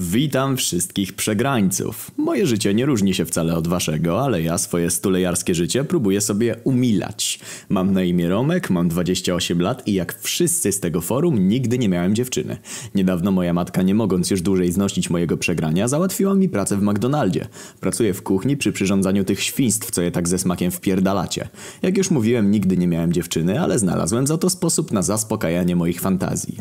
Witam wszystkich przegrańców. Moje życie nie różni się wcale od waszego, ale ja swoje stulejarskie życie próbuję sobie umilać. Mam na imię Romek, mam 28 lat i jak wszyscy z tego forum nigdy nie miałem dziewczyny. Niedawno moja matka, nie mogąc już dłużej znosić mojego przegrania, załatwiła mi pracę w McDonaldzie. Pracuję w kuchni przy przyrządzaniu tych świństw, co je tak ze smakiem wpierdalacie. Jak już mówiłem, nigdy nie miałem dziewczyny, ale znalazłem za to sposób na zaspokajanie moich fantazji.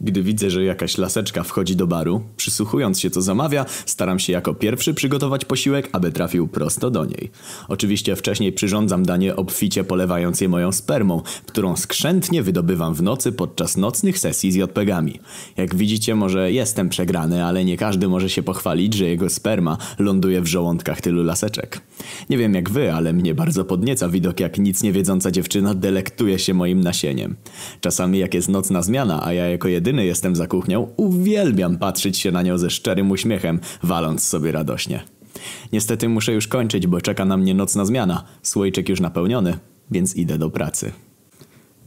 Gdy widzę, że jakaś laseczka wchodzi do baru, przysłuchuję Przysłuchując się co zamawia, staram się jako pierwszy przygotować posiłek, aby trafił prosto do niej. Oczywiście wcześniej przyrządzam danie obficie polewając je moją spermą, którą skrzętnie wydobywam w nocy podczas nocnych sesji z JPG-ami. Jak widzicie może jestem przegrany, ale nie każdy może się pochwalić, że jego sperma ląduje w żołądkach tylu laseczek. Nie wiem jak wy, ale mnie bardzo podnieca widok jak nic nie wiedząca dziewczyna delektuje się moim nasieniem. Czasami jak jest nocna zmiana, a ja jako jedyny jestem za kuchnią, uwielbiam patrzeć się na nią ze szczerym uśmiechem, waląc sobie radośnie. Niestety muszę już kończyć, bo czeka na mnie nocna zmiana. Słoiczek już napełniony, więc idę do pracy.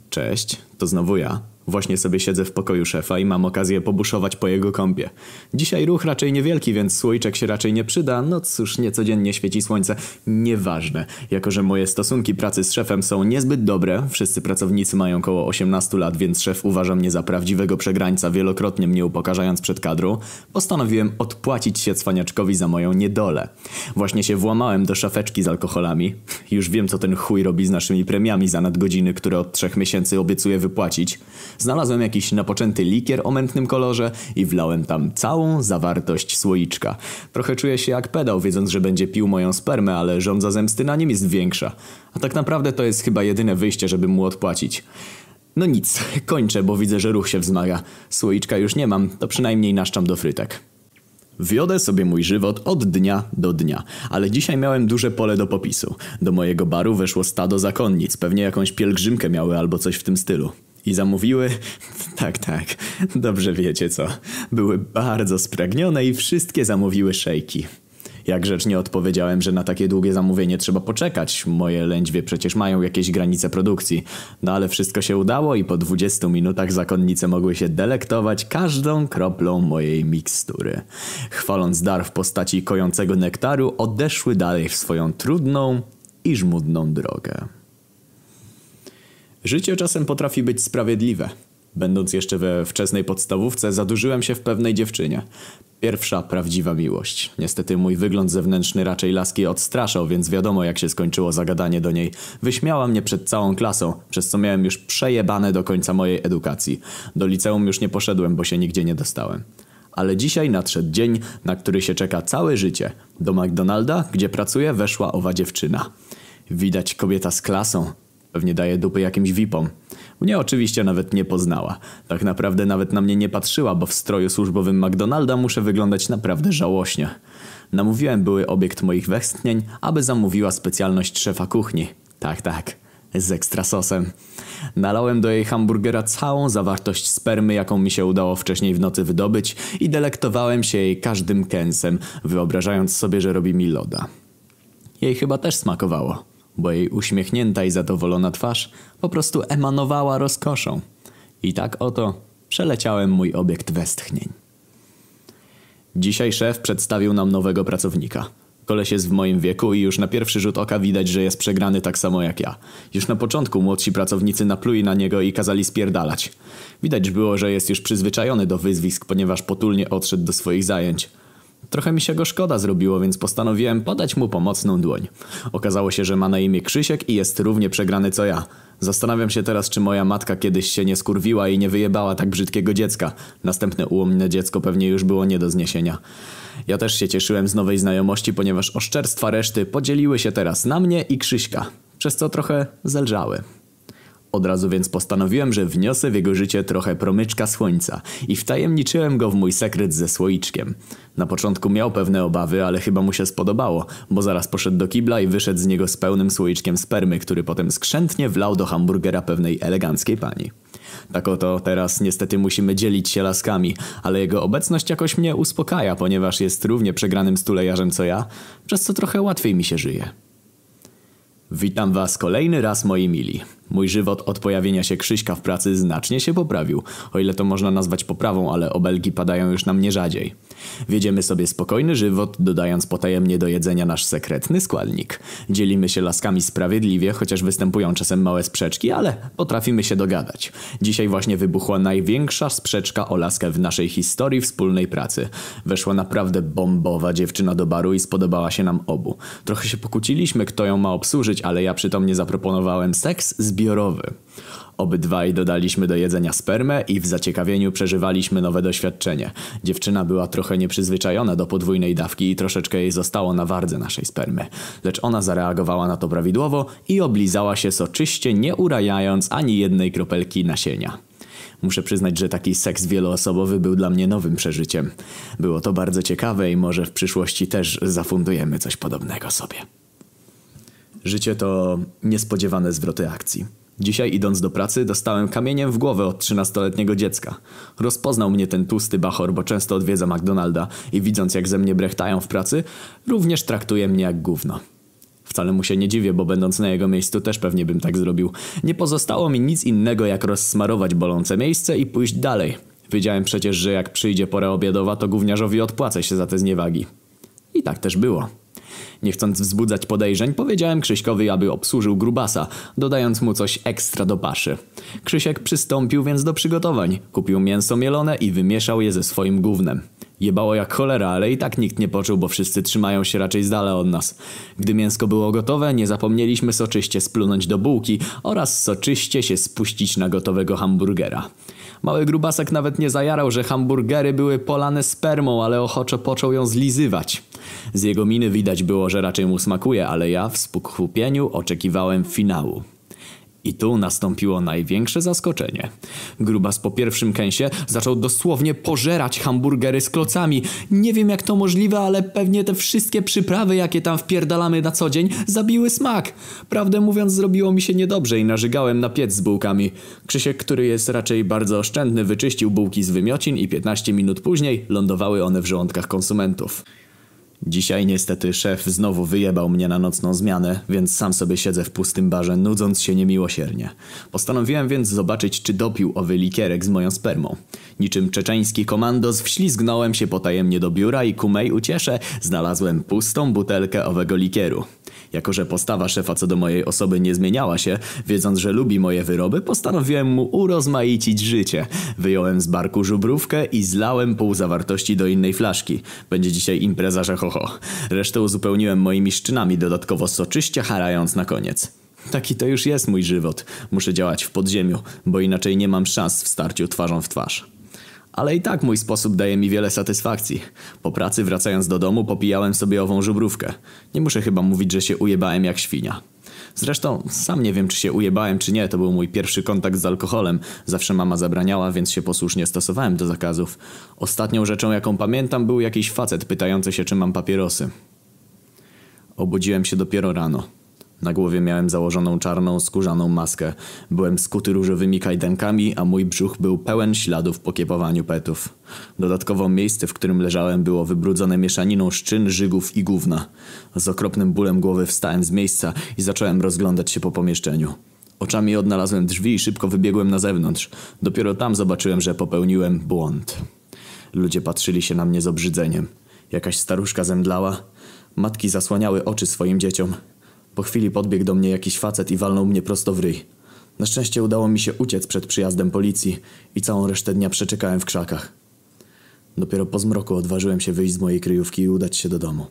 Cześć, to znowu ja. Właśnie sobie siedzę w pokoju szefa i mam okazję pobuszować po jego kąpie. Dzisiaj ruch raczej niewielki, więc słoiczek się raczej nie przyda. No cóż, niecodziennie świeci słońce. Nieważne. Jako, że moje stosunki pracy z szefem są niezbyt dobre, wszyscy pracownicy mają około 18 lat, więc szef uważa mnie za prawdziwego przegrańca, wielokrotnie mnie upokarzając przed kadrą, postanowiłem odpłacić się cwaniaczkowi za moją niedolę. Właśnie się włamałem do szafeczki z alkoholami. Już wiem, co ten chuj robi z naszymi premiami za nadgodziny, które od trzech miesięcy obiecuje wypłacić. Znalazłem jakiś napoczęty likier o mętnym kolorze i wlałem tam całą zawartość słoiczka. Trochę czuję się jak pedał, wiedząc, że będzie pił moją spermę, ale żądza zemsty na nim jest większa. A tak naprawdę to jest chyba jedyne wyjście, żeby mu odpłacić. No nic, kończę, bo widzę, że ruch się wzmaga. Słoiczka już nie mam, to przynajmniej naszczam do frytek. Wiodę sobie mój żywot od dnia do dnia, ale dzisiaj miałem duże pole do popisu. Do mojego baru weszło stado zakonnic, pewnie jakąś pielgrzymkę miały albo coś w tym stylu. I zamówiły, tak, tak, dobrze wiecie co, były bardzo spragnione i wszystkie zamówiły szejki. Jak grzecznie odpowiedziałem, że na takie długie zamówienie trzeba poczekać. Moje lędźwie przecież mają jakieś granice produkcji. No ale wszystko się udało i po 20 minutach zakonnice mogły się delektować każdą kroplą mojej mikstury. Chwaląc dar w postaci kojącego nektaru, odeszły dalej w swoją trudną i żmudną drogę. Życie czasem potrafi być sprawiedliwe. Będąc jeszcze we wczesnej podstawówce, zadłużyłem się w pewnej dziewczynie. Pierwsza prawdziwa miłość. Niestety mój wygląd zewnętrzny raczej laski odstraszał, więc wiadomo jak się skończyło zagadanie do niej. Wyśmiała mnie przed całą klasą, przez co miałem już przejebane do końca mojej edukacji. Do liceum już nie poszedłem, bo się nigdzie nie dostałem. Ale dzisiaj nadszedł dzień, na który się czeka całe życie. Do McDonalda, gdzie pracuję, weszła owa dziewczyna. Widać kobieta z klasą, Pewnie daje dupy jakimś VIPom. Mnie oczywiście nawet nie poznała. Tak naprawdę nawet na mnie nie patrzyła, bo w stroju służbowym McDonalda muszę wyglądać naprawdę żałośnie. Namówiłem były obiekt moich westchnień, aby zamówiła specjalność szefa kuchni. Tak, tak. Z ekstra sosem. Nalałem do jej hamburgera całą zawartość spermy, jaką mi się udało wcześniej w nocy wydobyć i delektowałem się jej każdym kęsem, wyobrażając sobie, że robi mi loda. Jej chyba też smakowało bo jej uśmiechnięta i zadowolona twarz po prostu emanowała rozkoszą. I tak oto przeleciałem mój obiekt westchnień. Dzisiaj szef przedstawił nam nowego pracownika. Koleś jest w moim wieku i już na pierwszy rzut oka widać, że jest przegrany tak samo jak ja. Już na początku młodsi pracownicy napluli na niego i kazali spierdalać. Widać było, że jest już przyzwyczajony do wyzwisk, ponieważ potulnie odszedł do swoich zajęć. Trochę mi się go szkoda zrobiło, więc postanowiłem podać mu pomocną dłoń. Okazało się, że ma na imię Krzysiek i jest równie przegrany co ja. Zastanawiam się teraz, czy moja matka kiedyś się nie skurwiła i nie wyjebała tak brzydkiego dziecka. Następne ułomne dziecko pewnie już było nie do zniesienia. Ja też się cieszyłem z nowej znajomości, ponieważ oszczerstwa reszty podzieliły się teraz na mnie i Krzyśka, przez co trochę zelżały. Od razu więc postanowiłem, że wniosę w jego życie trochę promyczka słońca i wtajemniczyłem go w mój sekret ze słoiczkiem. Na początku miał pewne obawy, ale chyba mu się spodobało, bo zaraz poszedł do kibla i wyszedł z niego z pełnym słoiczkiem spermy, który potem skrzętnie wlał do hamburgera pewnej eleganckiej pani. Tak oto teraz niestety musimy dzielić się laskami, ale jego obecność jakoś mnie uspokaja, ponieważ jest równie przegranym stulejarzem co ja, przez co trochę łatwiej mi się żyje. Witam was kolejny raz moi mili. Mój żywot od pojawienia się Krzyśka w pracy znacznie się poprawił, o ile to można nazwać poprawą, ale obelgi padają już na mnie rzadziej. Wiedziemy sobie spokojny żywot, dodając potajemnie do jedzenia nasz sekretny składnik. Dzielimy się laskami sprawiedliwie, chociaż występują czasem małe sprzeczki, ale potrafimy się dogadać. Dzisiaj właśnie wybuchła największa sprzeczka o laskę w naszej historii wspólnej pracy. Weszła naprawdę bombowa dziewczyna do baru i spodobała się nam obu. Trochę się pokłóciliśmy, kto ją ma obsłużyć, ale ja przytomnie zaproponowałem seks zbiorowy. Obydwaj dodaliśmy do jedzenia spermę i w zaciekawieniu przeżywaliśmy nowe doświadczenie. Dziewczyna była trochę nieprzyzwyczajona do podwójnej dawki i troszeczkę jej zostało na wardze naszej spermy. Lecz ona zareagowała na to prawidłowo i oblizała się soczyście, nie urajając ani jednej kropelki nasienia. Muszę przyznać, że taki seks wieloosobowy był dla mnie nowym przeżyciem. Było to bardzo ciekawe i może w przyszłości też zafundujemy coś podobnego sobie. Życie to niespodziewane zwroty akcji. Dzisiaj idąc do pracy dostałem kamieniem w głowę od 13-letniego dziecka. Rozpoznał mnie ten tłusty bachor, bo często odwiedza McDonalda i widząc jak ze mnie brechtają w pracy, również traktuje mnie jak gówno. Wcale mu się nie dziwię, bo będąc na jego miejscu też pewnie bym tak zrobił. Nie pozostało mi nic innego jak rozsmarować bolące miejsce i pójść dalej. Wiedziałem przecież, że jak przyjdzie pora obiadowa, to gówniarzowi odpłacę się za te zniewagi. I tak też było. Nie chcąc wzbudzać podejrzeń, powiedziałem Krzyśkowi, aby obsłużył grubasa, dodając mu coś ekstra do paszy. Krzysiek przystąpił więc do przygotowań. Kupił mięso mielone i wymieszał je ze swoim gównem. Jebało jak cholera, ale i tak nikt nie poczuł, bo wszyscy trzymają się raczej z dala od nas. Gdy mięsko było gotowe, nie zapomnieliśmy soczyście splunąć do bułki oraz soczyście się spuścić na gotowego hamburgera. Mały grubasek nawet nie zajarał, że hamburgery były polane spermą, ale ochoczo począł ją zlizywać. Z jego miny widać było, że raczej mu smakuje, ale ja w spokłupieniu oczekiwałem finału. I tu nastąpiło największe zaskoczenie. Grubas po pierwszym kęsie zaczął dosłownie pożerać hamburgery z klocami. Nie wiem jak to możliwe, ale pewnie te wszystkie przyprawy, jakie tam wpierdalamy na co dzień, zabiły smak. Prawdę mówiąc, zrobiło mi się niedobrze i narzygałem na piec z bułkami. Krzysiek, który jest raczej bardzo oszczędny, wyczyścił bułki z wymiocin i 15 minut później lądowały one w żołądkach konsumentów. Dzisiaj niestety szef znowu wyjebał mnie na nocną zmianę, więc sam sobie siedzę w pustym barze, nudząc się niemiłosiernie. Postanowiłem więc zobaczyć, czy dopił owy likierek z moją spermą. Niczym czeczeński komandos wślizgnąłem się potajemnie do biura i ku mej uciesze znalazłem pustą butelkę owego likieru. Jako, że postawa szefa co do mojej osoby nie zmieniała się, wiedząc, że lubi moje wyroby, postanowiłem mu urozmaicić życie. Wyjąłem z barku żubrówkę i zlałem pół zawartości do innej flaszki. Będzie dzisiaj impreza, że ho, ho. Resztę uzupełniłem moimi szczynami, dodatkowo soczyście harając na koniec. Taki to już jest mój żywot. Muszę działać w podziemiu, bo inaczej nie mam szans w starciu twarzą w twarz. Ale i tak mój sposób daje mi wiele satysfakcji. Po pracy wracając do domu popijałem sobie ową żubrówkę. Nie muszę chyba mówić, że się ujebałem jak świnia. Zresztą sam nie wiem, czy się ujebałem, czy nie. To był mój pierwszy kontakt z alkoholem. Zawsze mama zabraniała, więc się posłusznie stosowałem do zakazów. Ostatnią rzeczą, jaką pamiętam, był jakiś facet pytający się, czy mam papierosy. Obudziłem się dopiero rano. Na głowie miałem założoną czarną, skórzaną maskę. Byłem skuty różowymi kajdankami, a mój brzuch był pełen śladów po kiepowaniu petów. Dodatkowo miejsce, w którym leżałem było wybrudzone mieszaniną szczyn, żygów i gówna. Z okropnym bólem głowy wstałem z miejsca i zacząłem rozglądać się po pomieszczeniu. Oczami odnalazłem drzwi i szybko wybiegłem na zewnątrz. Dopiero tam zobaczyłem, że popełniłem błąd. Ludzie patrzyli się na mnie z obrzydzeniem. Jakaś staruszka zemdlała. Matki zasłaniały oczy swoim dzieciom. Po chwili podbiegł do mnie jakiś facet i walnął mnie prosto w ryj. Na szczęście udało mi się uciec przed przyjazdem policji i całą resztę dnia przeczekałem w krzakach. Dopiero po zmroku odważyłem się wyjść z mojej kryjówki i udać się do domu.